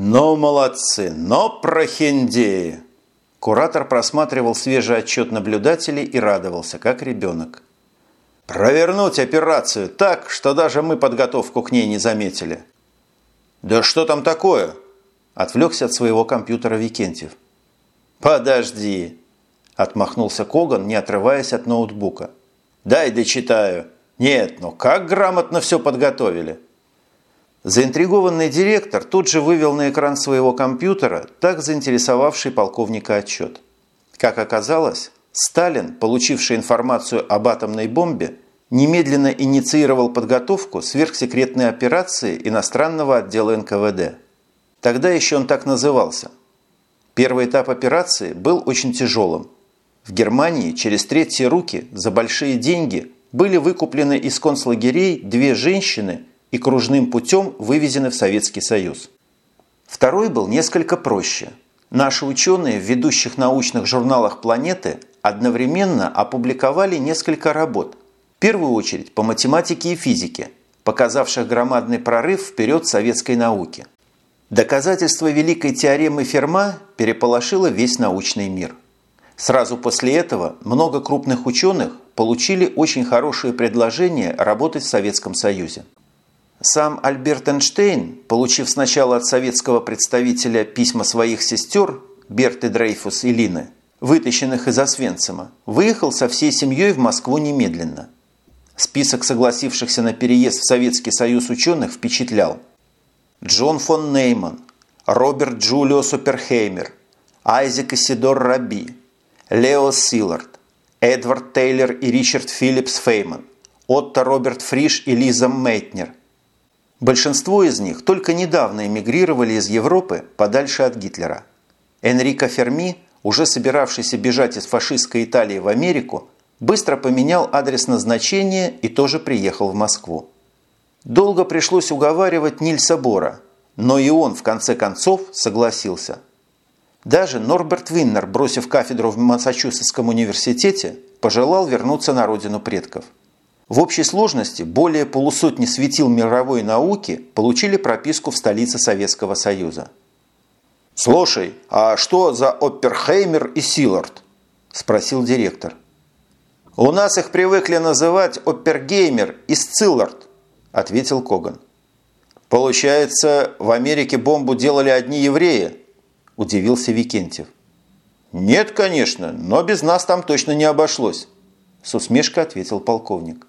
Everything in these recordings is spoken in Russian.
«Ну, молодцы, но прохиндеи!» Куратор просматривал свежий отчет наблюдателей и радовался, как ребенок. «Провернуть операцию так, что даже мы подготовку к ней не заметили». «Да что там такое?» – отвлекся от своего компьютера Викентьев. «Подожди!» – отмахнулся Коган, не отрываясь от ноутбука. «Дай дочитаю. Нет, ну как грамотно все подготовили!» Заинтригованный директор тут же вывел на экран своего компьютера так заинтересовавший полковника отчет. Как оказалось, Сталин, получивший информацию об атомной бомбе, немедленно инициировал подготовку сверхсекретной операции иностранного отдела НКВД. Тогда еще он так назывался. Первый этап операции был очень тяжелым. В Германии через третьи руки за большие деньги были выкуплены из концлагерей две женщины и кружным путем вывезены в Советский Союз. Второй был несколько проще. Наши ученые в ведущих научных журналах планеты одновременно опубликовали несколько работ, в первую очередь по математике и физике, показавших громадный прорыв вперед советской науки. Доказательство великой теоремы Ферма переполошило весь научный мир. Сразу после этого много крупных ученых получили очень хорошие предложения работать в Советском Союзе. Сам Альберт Эйнштейн, получив сначала от советского представителя письма своих сестер Берты Дрейфус и Лины, вытащенных из Освенцима, выехал со всей семьей в Москву немедленно. Список согласившихся на переезд в Советский Союз ученых впечатлял. Джон фон Нейман, Роберт Джулио Суперхеймер, Айзек Исидор Раби, Лео Силард, Эдвард Тейлор и Ричард Филлипс Фейман, Отто Роберт Фриш и Лиза Мейтнер, Большинство из них только недавно эмигрировали из Европы подальше от Гитлера. Энрико Ферми, уже собиравшийся бежать из фашистской Италии в Америку, быстро поменял адрес назначения и тоже приехал в Москву. Долго пришлось уговаривать Нильса Бора, но и он в конце концов согласился. Даже Норберт Виннер, бросив кафедру в Массачусетском университете, пожелал вернуться на родину предков – в общей сложности более полусотни светил мировой науки получили прописку в столице Советского Союза. «Слушай, а что за Опперхеймер и Силард?» – спросил директор. «У нас их привыкли называть Оппергеймер и Сциллард», – ответил Коган. «Получается, в Америке бомбу делали одни евреи?» – удивился Викентьев. «Нет, конечно, но без нас там точно не обошлось», – с усмешкой ответил полковник.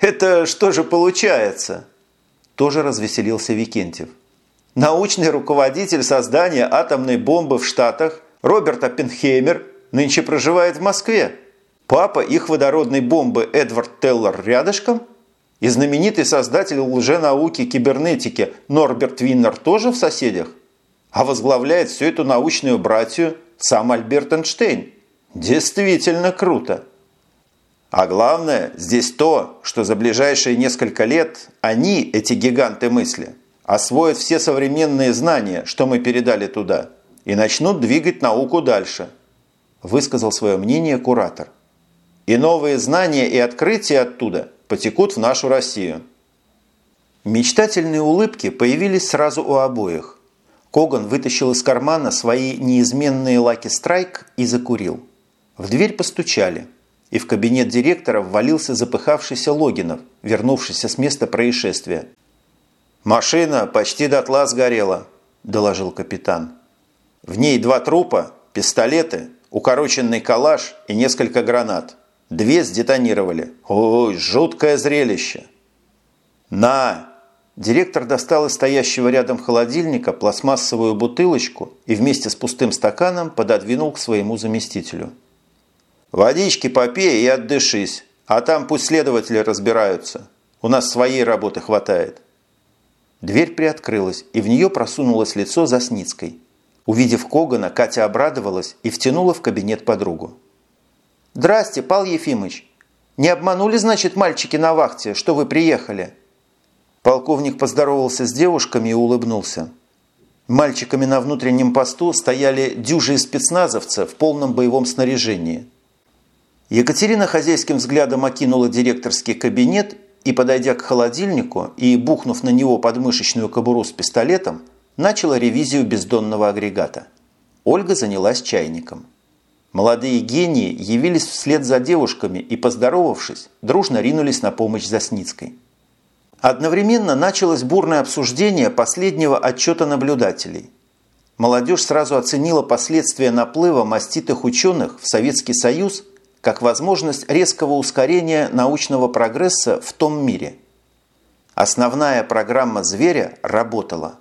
«Это что же получается?» Тоже развеселился Викентьев. Научный руководитель создания атомной бомбы в Штатах Роберт Оппенхеймер нынче проживает в Москве. Папа их водородной бомбы Эдвард Теллер рядышком. И знаменитый создатель лженауки кибернетики Норберт Виннер тоже в соседях. А возглавляет всю эту научную братью сам Альберт Эйнштейн. Действительно круто. А главное, здесь то, что за ближайшие несколько лет они, эти гиганты мысли, освоят все современные знания, что мы передали туда, и начнут двигать науку дальше, высказал свое мнение куратор. И новые знания и открытия оттуда потекут в нашу Россию. Мечтательные улыбки появились сразу у обоих. Коган вытащил из кармана свои неизменные лаки страйк и закурил. В дверь постучали – и в кабинет директора ввалился запыхавшийся Логинов, вернувшийся с места происшествия. «Машина почти дотла сгорела», – доложил капитан. «В ней два трупа, пистолеты, укороченный калаш и несколько гранат. Две сдетонировали. Ой, жуткое зрелище!» «На!» Директор достал из стоящего рядом холодильника пластмассовую бутылочку и вместе с пустым стаканом пододвинул к своему заместителю. Водички попей и отдышись, а там пусть следователи разбираются. У нас своей работы хватает». Дверь приоткрылась, и в нее просунулось лицо Засницкой. Увидев Когана, Катя обрадовалась и втянула в кабинет подругу. «Здрасте, Пал Ефимыч. Не обманули, значит, мальчики на вахте, что вы приехали?» Полковник поздоровался с девушками и улыбнулся. Мальчиками на внутреннем посту стояли дюжи спецназовцы в полном боевом снаряжении – Екатерина хозяйским взглядом окинула директорский кабинет и, подойдя к холодильнику и бухнув на него подмышечную кобуру с пистолетом, начало ревизию бездонного агрегата. Ольга занялась чайником. Молодые гении явились вслед за девушками и, поздоровавшись, дружно ринулись на помощь Засницкой. Одновременно началось бурное обсуждение последнего отчета наблюдателей. Молодежь сразу оценила последствия наплыва маститых ученых в Советский Союз как возможность резкого ускорения научного прогресса в том мире. Основная программа «Зверя» работала.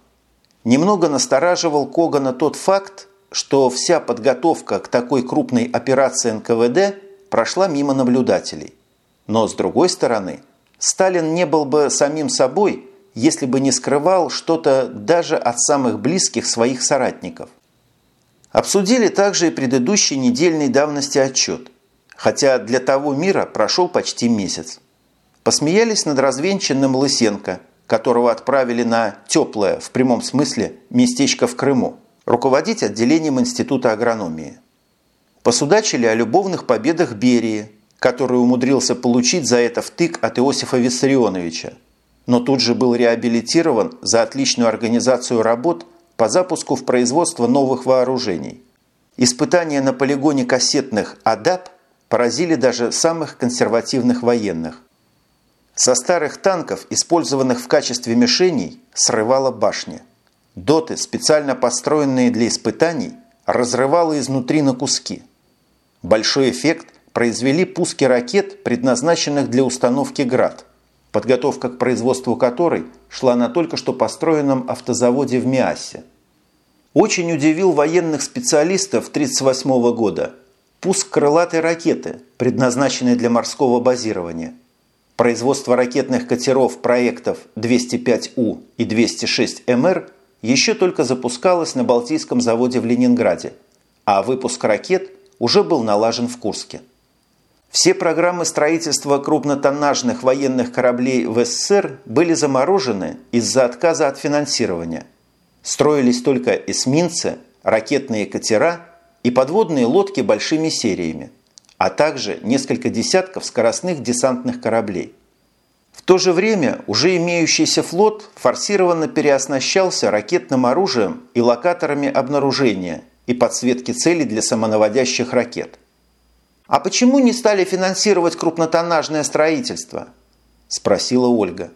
Немного настораживал Когана тот факт, что вся подготовка к такой крупной операции НКВД прошла мимо наблюдателей. Но, с другой стороны – Сталин не был бы самим собой, если бы не скрывал что-то даже от самых близких своих соратников. Обсудили также и предыдущий недельной давности отчет, хотя для того мира прошел почти месяц. Посмеялись над развенчанным Лысенко, которого отправили на теплое, в прямом смысле, местечко в Крыму, руководить отделением Института агрономии. Посудачили о любовных победах Берии, который умудрился получить за это втык от Иосифа Виссарионовича, но тут же был реабилитирован за отличную организацию работ по запуску в производство новых вооружений. Испытания на полигоне кассетных «АДАП» поразили даже самых консервативных военных. Со старых танков, использованных в качестве мишеней, срывала башня. Доты, специально построенные для испытаний, разрывало изнутри на куски. Большой эффект произвели пуски ракет, предназначенных для установки «Град», подготовка к производству которой шла на только что построенном автозаводе в Миасе. Очень удивил военных специалистов 1938 года пуск крылатой ракеты, предназначенной для морского базирования. Производство ракетных катеров проектов 205У и 206МР еще только запускалось на Балтийском заводе в Ленинграде, а выпуск ракет уже был налажен в Курске. Все программы строительства крупнотоннажных военных кораблей в СССР были заморожены из-за отказа от финансирования. Строились только эсминцы, ракетные катера и подводные лодки большими сериями, а также несколько десятков скоростных десантных кораблей. В то же время уже имеющийся флот форсированно переоснащался ракетным оружием и локаторами обнаружения и подсветки целей для самонаводящих ракет. «А почему не стали финансировать крупнотоннажное строительство?» – спросила Ольга.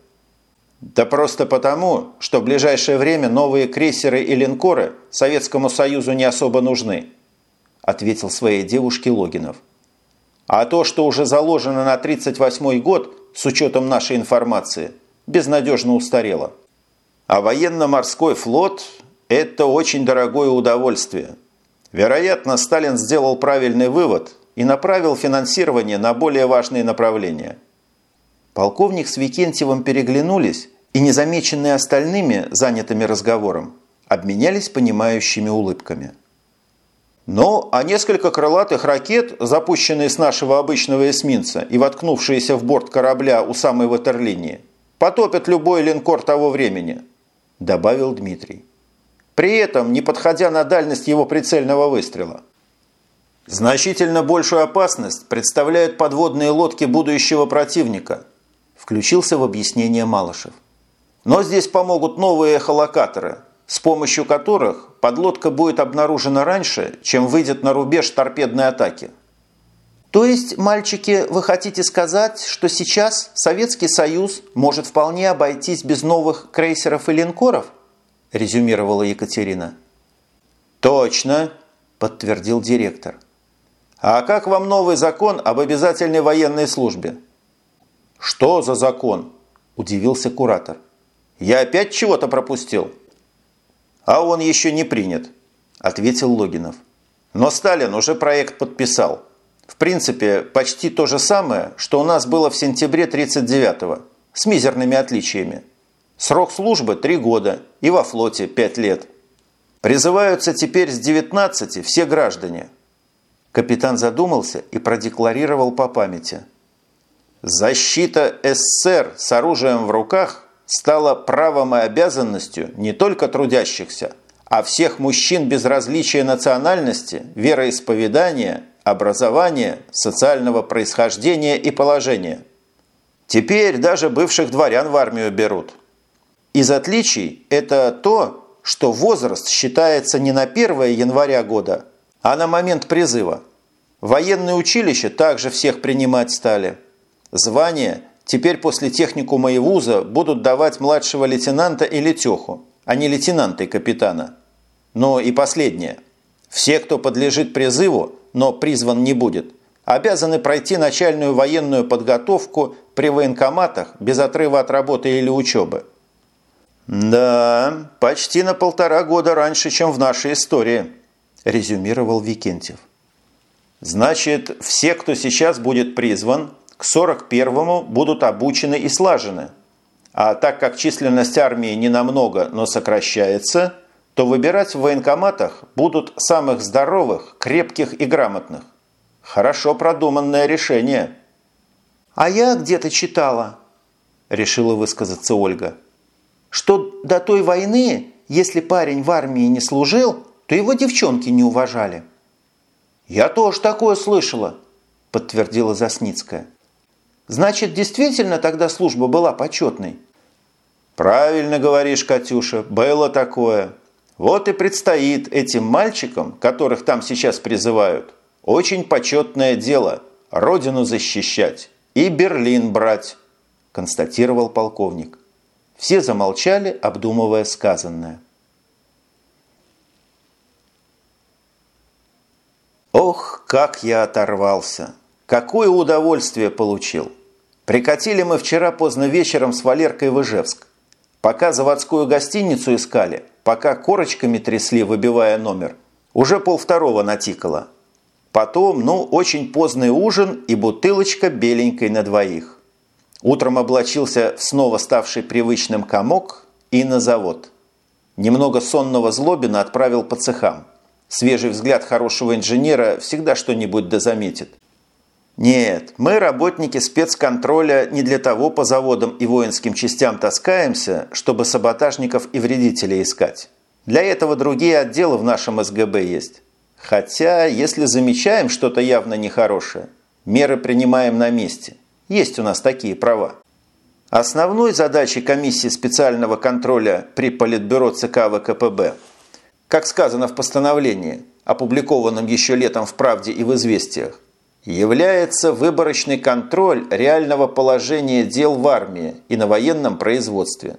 «Да просто потому, что в ближайшее время новые крейсеры и линкоры Советскому Союзу не особо нужны», – ответил своей девушке Логинов. «А то, что уже заложено на 38 год, с учетом нашей информации, безнадежно устарело. А военно-морской флот – это очень дорогое удовольствие. Вероятно, Сталин сделал правильный вывод – и направил финансирование на более важные направления. Полковник с Викентьевым переглянулись и, незамеченные остальными, занятыми разговором, обменялись понимающими улыбками. Ну, а несколько крылатых ракет, запущенные с нашего обычного эсминца и воткнувшиеся в борт корабля у самой ватерлинии, потопят любой линкор того времени, добавил Дмитрий. При этом не подходя на дальность его прицельного выстрела. Значительно большую опасность представляют подводные лодки будущего противника, включился в объяснение Малышев. Но здесь помогут новые эхолокаторы, с помощью которых подлодка будет обнаружена раньше, чем выйдет на рубеж торпедной атаки. То есть, мальчики, вы хотите сказать, что сейчас Советский Союз может вполне обойтись без новых крейсеров и линкоров? резюмировала Екатерина. Точно, подтвердил директор. А как вам новый закон об обязательной военной службе? Что за закон? Удивился куратор. Я опять чего-то пропустил? А он еще не принят, ответил Логинов. Но Сталин уже проект подписал. В принципе, почти то же самое, что у нас было в сентябре 39-го, с мизерными отличиями. Срок службы – 3 года и во флоте – 5 лет. Призываются теперь с 19 все граждане – Капитан задумался и продекларировал по памяти. «Защита СССР с оружием в руках стала правом и обязанностью не только трудящихся, а всех мужчин без различия национальности, вероисповедания, образования, социального происхождения и положения. Теперь даже бывших дворян в армию берут. Из отличий это то, что возраст считается не на 1 января года, а на момент призыва. Военные училища также всех принимать стали. Звания теперь после техникума и вуза будут давать младшего лейтенанта или теху, а не лейтенанта и капитана. Но и последнее. Все, кто подлежит призыву, но призван не будет, обязаны пройти начальную военную подготовку при военкоматах без отрыва от работы или учебы. «Да, почти на полтора года раньше, чем в нашей истории», – резюмировал Викентьев. «Значит, все, кто сейчас будет призван, к 41-му будут обучены и слажены. А так как численность армии не намного, но сокращается, то выбирать в военкоматах будут самых здоровых, крепких и грамотных. Хорошо продуманное решение». «А я где-то читала», – решила высказаться Ольга – что до той войны, если парень в армии не служил, то его девчонки не уважали. «Я тоже такое слышала», – подтвердила Засницкая. «Значит, действительно тогда служба была почетной?» «Правильно говоришь, Катюша, было такое. Вот и предстоит этим мальчикам, которых там сейчас призывают, очень почетное дело – родину защищать и Берлин брать», – констатировал полковник. Все замолчали, обдумывая сказанное. Ох, как я оторвался! Какое удовольствие получил! Прикатили мы вчера поздно вечером с Валеркой в Ижевск. Пока заводскую гостиницу искали, пока корочками трясли, выбивая номер, уже полвторого натикало. Потом, ну, очень поздный ужин и бутылочка беленькой на двоих. Утром облачился в снова ставший привычным комок и на завод. Немного сонного Злобина отправил по цехам. Свежий взгляд хорошего инженера всегда что-нибудь дозаметит. Нет, мы, работники спецконтроля, не для того по заводам и воинским частям таскаемся, чтобы саботажников и вредителей искать. Для этого другие отделы в нашем СГБ есть. Хотя, если замечаем что-то явно нехорошее, меры принимаем на месте – есть у нас такие права. Основной задачей комиссии специального контроля при Политбюро ЦК ВКПБ, как сказано в постановлении, опубликованном еще летом в «Правде» и в «Известиях», является выборочный контроль реального положения дел в армии и на военном производстве.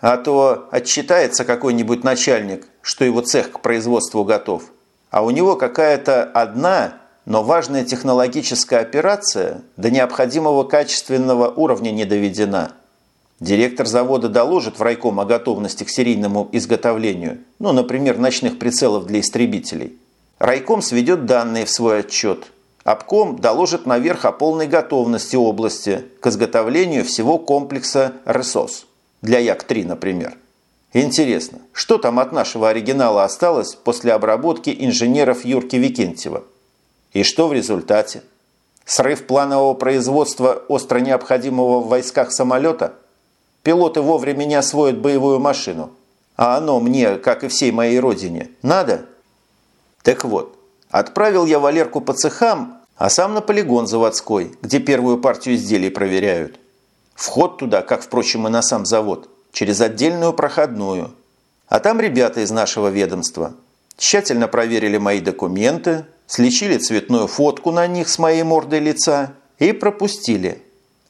А то отчитается какой-нибудь начальник, что его цех к производству готов, а у него какая-то одна но важная технологическая операция до необходимого качественного уровня не доведена. Директор завода доложит в райком о готовности к серийному изготовлению, ну, например, ночных прицелов для истребителей. Райком сведет данные в свой отчет. Обком доложит наверх о полной готовности области к изготовлению всего комплекса РСОС. Для Як-3, например. Интересно, что там от нашего оригинала осталось после обработки инженеров Юрки Викентьева? И что в результате? Срыв планового производства остро необходимого в войсках самолета? Пилоты вовремя не освоят боевую машину. А оно мне, как и всей моей родине, надо? Так вот, отправил я Валерку по цехам, а сам на полигон заводской, где первую партию изделий проверяют. Вход туда, как, впрочем, и на сам завод, через отдельную проходную. А там ребята из нашего ведомства. Тщательно проверили мои документы, слечили цветную фотку на них с моей мордой лица и пропустили.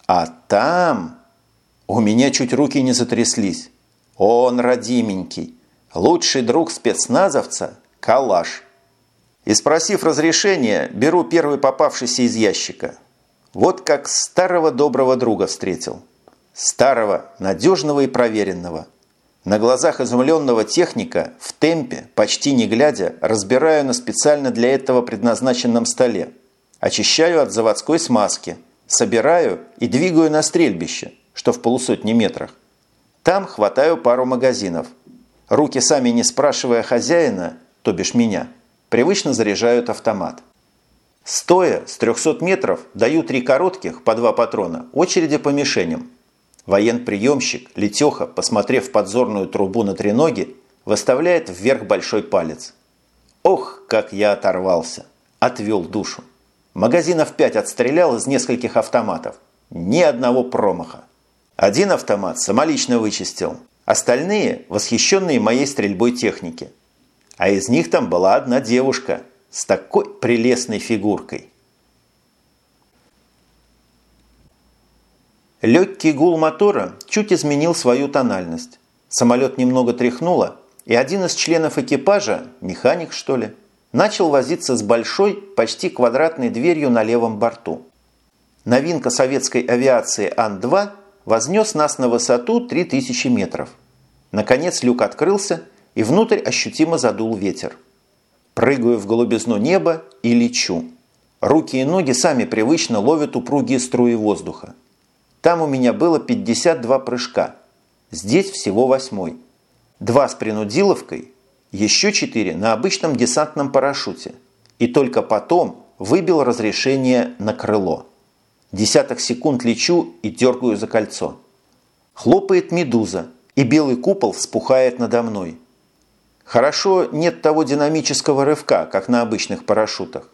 А там... У меня чуть руки не затряслись. Он родименький. Лучший друг спецназовца – калаш. И спросив разрешения, беру первый попавшийся из ящика. Вот как старого доброго друга встретил. Старого, надежного и проверенного – на глазах изумленного техника в темпе, почти не глядя, разбираю на специально для этого предназначенном столе. Очищаю от заводской смазки, собираю и двигаю на стрельбище, что в полусотни метрах. Там хватаю пару магазинов. Руки сами не спрашивая хозяина, то бишь меня, привычно заряжают автомат. Стоя с 300 метров даю три коротких по два патрона очереди по мишеням Военприемщик, Летеха, посмотрев подзорную трубу на треноги, выставляет вверх большой палец. Ох, как я оторвался! Отвел душу. Магазинов пять отстрелял из нескольких автоматов. Ни одного промаха. Один автомат самолично вычистил, Остальные – восхищенные моей стрельбой техники. А из них там была одна девушка с такой прелестной фигуркой. Легкий гул мотора чуть изменил свою тональность. Самолет немного тряхнуло, и один из членов экипажа, механик что ли, начал возиться с большой, почти квадратной дверью на левом борту. Новинка советской авиации Ан-2 вознес нас на высоту 3000 метров. Наконец люк открылся, и внутрь ощутимо задул ветер. Прыгаю в голубизну неба и лечу. Руки и ноги сами привычно ловят упругие струи воздуха. Там у меня было 52 прыжка. Здесь всего восьмой. Два с принудиловкой, еще четыре на обычном десантном парашюте. И только потом выбил разрешение на крыло. Десяток секунд лечу и дергаю за кольцо. Хлопает медуза, и белый купол вспухает надо мной. Хорошо нет того динамического рывка, как на обычных парашютах.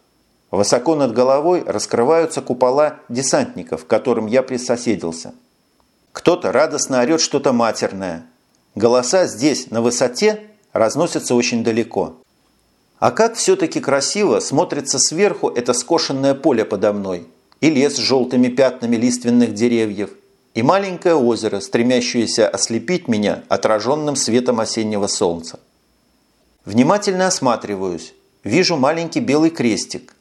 Высоко над головой раскрываются купола десантников, к которым я присоседился. Кто-то радостно орет что-то матерное. Голоса здесь, на высоте, разносятся очень далеко. А как все-таки красиво смотрится сверху это скошенное поле подо мной, и лес с желтыми пятнами лиственных деревьев, и маленькое озеро, стремящееся ослепить меня отраженным светом осеннего солнца. Внимательно осматриваюсь, вижу маленький белый крестик,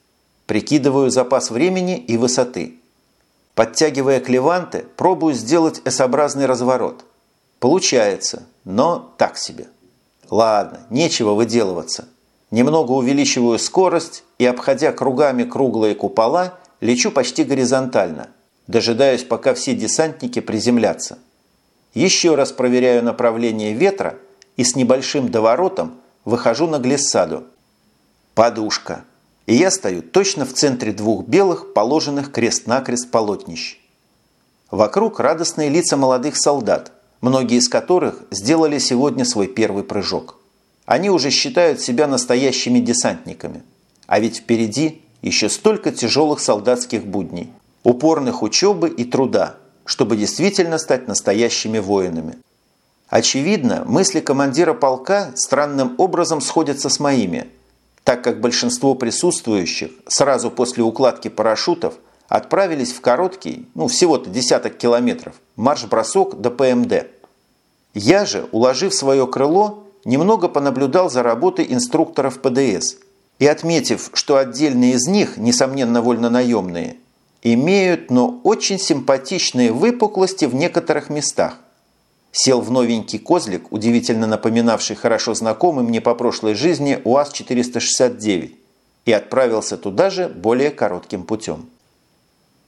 Прикидываю запас времени и высоты. Подтягивая клеванты, пробую сделать S-образный разворот. Получается, но так себе. Ладно, нечего выделываться. Немного увеличиваю скорость и, обходя кругами круглые купола, лечу почти горизонтально, дожидаюсь, пока все десантники приземлятся. Еще раз проверяю направление ветра и с небольшим доворотом выхожу на глиссаду. Подушка и я стою точно в центре двух белых, положенных крест-накрест полотнищ. Вокруг радостные лица молодых солдат, многие из которых сделали сегодня свой первый прыжок. Они уже считают себя настоящими десантниками. А ведь впереди еще столько тяжелых солдатских будней, упорных учебы и труда, чтобы действительно стать настоящими воинами. Очевидно, мысли командира полка странным образом сходятся с моими – так как большинство присутствующих сразу после укладки парашютов отправились в короткий, ну всего-то десяток километров, марш-бросок до ПМД. Я же, уложив свое крыло, немного понаблюдал за работой инструкторов ПДС и отметив, что отдельные из них, несомненно вольнонаемные, имеют, но очень симпатичные выпуклости в некоторых местах, сел в новенький козлик, удивительно напоминавший хорошо знакомый мне по прошлой жизни УАЗ-469, и отправился туда же более коротким путем.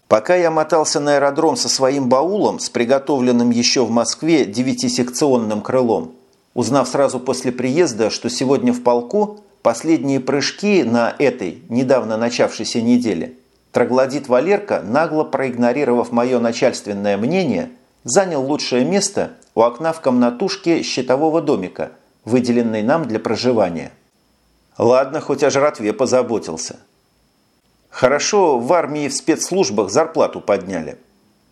Пока я мотался на аэродром со своим баулом, с приготовленным еще в Москве девятисекционным крылом, узнав сразу после приезда, что сегодня в полку последние прыжки на этой, недавно начавшейся неделе, троглодит Валерка, нагло проигнорировав мое начальственное мнение, занял лучшее место у окна в комнатушке щитового домика, выделенной нам для проживания. Ладно, хоть о жратве позаботился. Хорошо, в армии в спецслужбах зарплату подняли.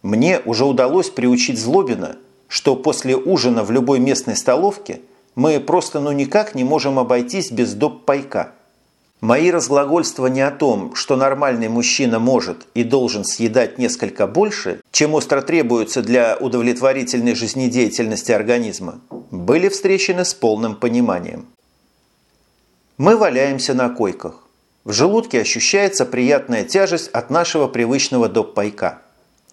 Мне уже удалось приучить Злобина, что после ужина в любой местной столовке мы просто ну никак не можем обойтись без доп. пайка. Мои разглагольствования о том, что нормальный мужчина может и должен съедать несколько больше, чем остро требуется для удовлетворительной жизнедеятельности организма, были встречены с полным пониманием. Мы валяемся на койках. В желудке ощущается приятная тяжесть от нашего привычного доп-пайка.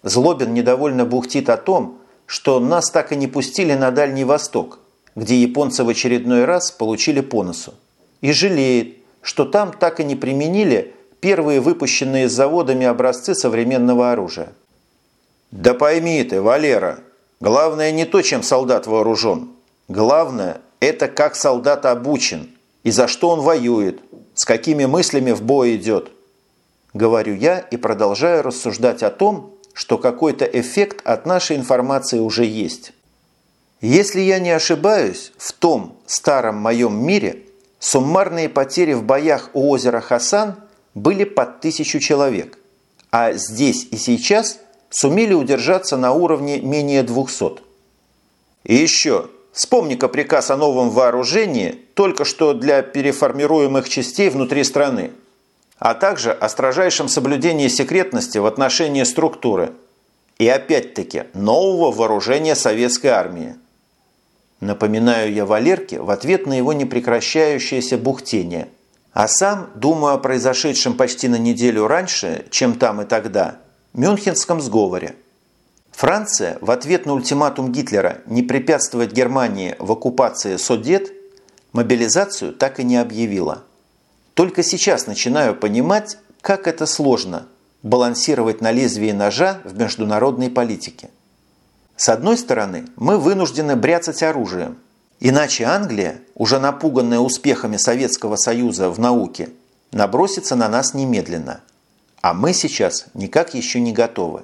Злобин недовольно бухтит о том, что нас так и не пустили на Дальний Восток, где японцы в очередной раз получили по носу. И жалеет, что там так и не применили первые выпущенные заводами образцы современного оружия. Да пойми ты, Валера, главное не то, чем солдат вооружен. Главное – это как солдат обучен и за что он воюет, с какими мыслями в бой идет. Говорю я и продолжаю рассуждать о том, что какой-то эффект от нашей информации уже есть. Если я не ошибаюсь, в том старом моем мире Суммарные потери в боях у озера Хасан были под тысячу человек, а здесь и сейчас сумели удержаться на уровне менее 200. И еще, Вспомни-ка приказ о новом вооружении только что для переформируемых частей внутри страны, а также о строжайшем соблюдении секретности в отношении структуры и опять-таки нового вооружения советской армии. Напоминаю я Валерке в ответ на его непрекращающееся бухтение, а сам думаю о произошедшем почти на неделю раньше, чем там и тогда, Мюнхенском сговоре – Франция в ответ на ультиматум Гитлера не препятствовать Германии в оккупации Судет мобилизацию так и не объявила. Только сейчас начинаю понимать, как это сложно – балансировать на лезвии ножа в международной политике. С одной стороны, мы вынуждены бряцать оружием, иначе Англия, уже напуганная успехами Советского Союза в науке, набросится на нас немедленно. А мы сейчас никак еще не готовы.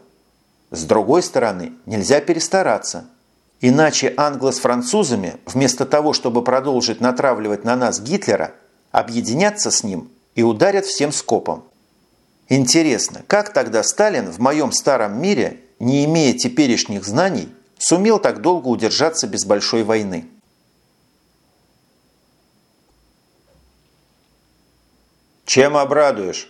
С другой стороны, нельзя перестараться. Иначе англо с французами, вместо того, чтобы продолжить натравливать на нас Гитлера, объединятся с ним и ударят всем скопом. Интересно, как тогда Сталин в моем старом мире, не имея теперешних знаний, сумел так долго удержаться без большой войны? Чем обрадуешь?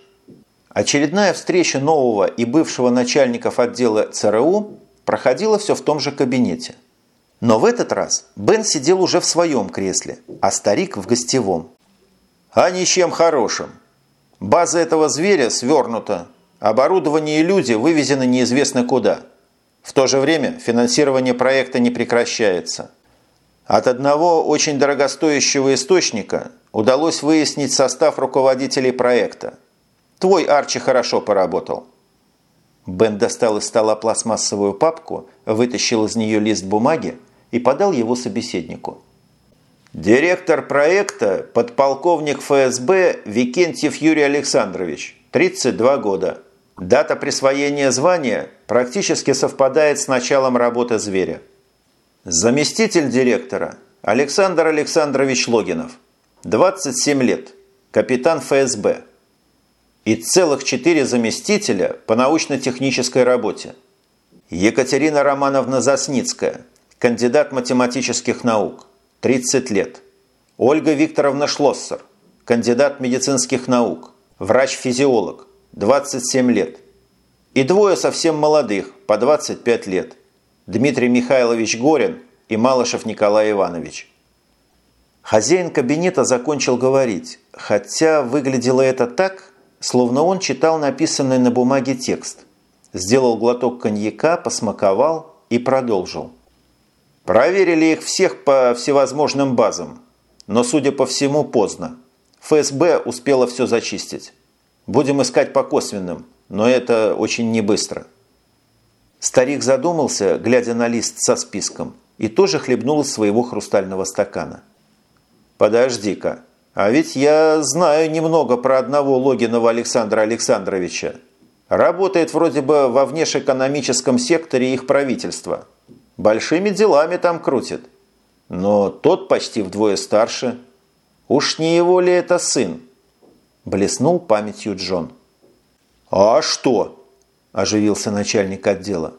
Очередная встреча нового и бывшего начальников отдела ЦРУ проходила все в том же кабинете. Но в этот раз Бен сидел уже в своем кресле, а старик в гостевом. А ничем хорошим. База этого зверя свернута, оборудование и люди вывезены неизвестно куда. В то же время финансирование проекта не прекращается. От одного очень дорогостоящего источника удалось выяснить состав руководителей проекта – Твой Арчи хорошо поработал». Бен достал из стола пластмассовую папку, вытащил из нее лист бумаги и подал его собеседнику. «Директор проекта – подполковник ФСБ Викентьев Юрий Александрович, 32 года. Дата присвоения звания практически совпадает с началом работы зверя. Заместитель директора – Александр Александрович Логинов, 27 лет, капитан ФСБ» и целых четыре заместителя по научно-технической работе. Екатерина Романовна Засницкая, кандидат математических наук, 30 лет. Ольга Викторовна Шлоссер, кандидат медицинских наук, врач-физиолог, 27 лет. И двое совсем молодых, по 25 лет. Дмитрий Михайлович Горин и Малышев Николай Иванович. Хозяин кабинета закончил говорить, хотя выглядело это так, словно он читал написанный на бумаге текст. Сделал глоток коньяка, посмаковал и продолжил. Проверили их всех по всевозможным базам, но, судя по всему, поздно. ФСБ успела все зачистить. Будем искать по косвенным, но это очень не быстро. Старик задумался, глядя на лист со списком, и тоже хлебнул из своего хрустального стакана. «Подожди-ка», а ведь я знаю немного про одного Логинова Александра Александровича. Работает вроде бы во внешэкономическом секторе их правительства. Большими делами там крутит. Но тот почти вдвое старше. Уж не его ли это сын? Блеснул памятью Джон. «А что?» – оживился начальник отдела.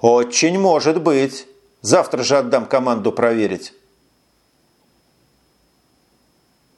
«Очень может быть. Завтра же отдам команду проверить».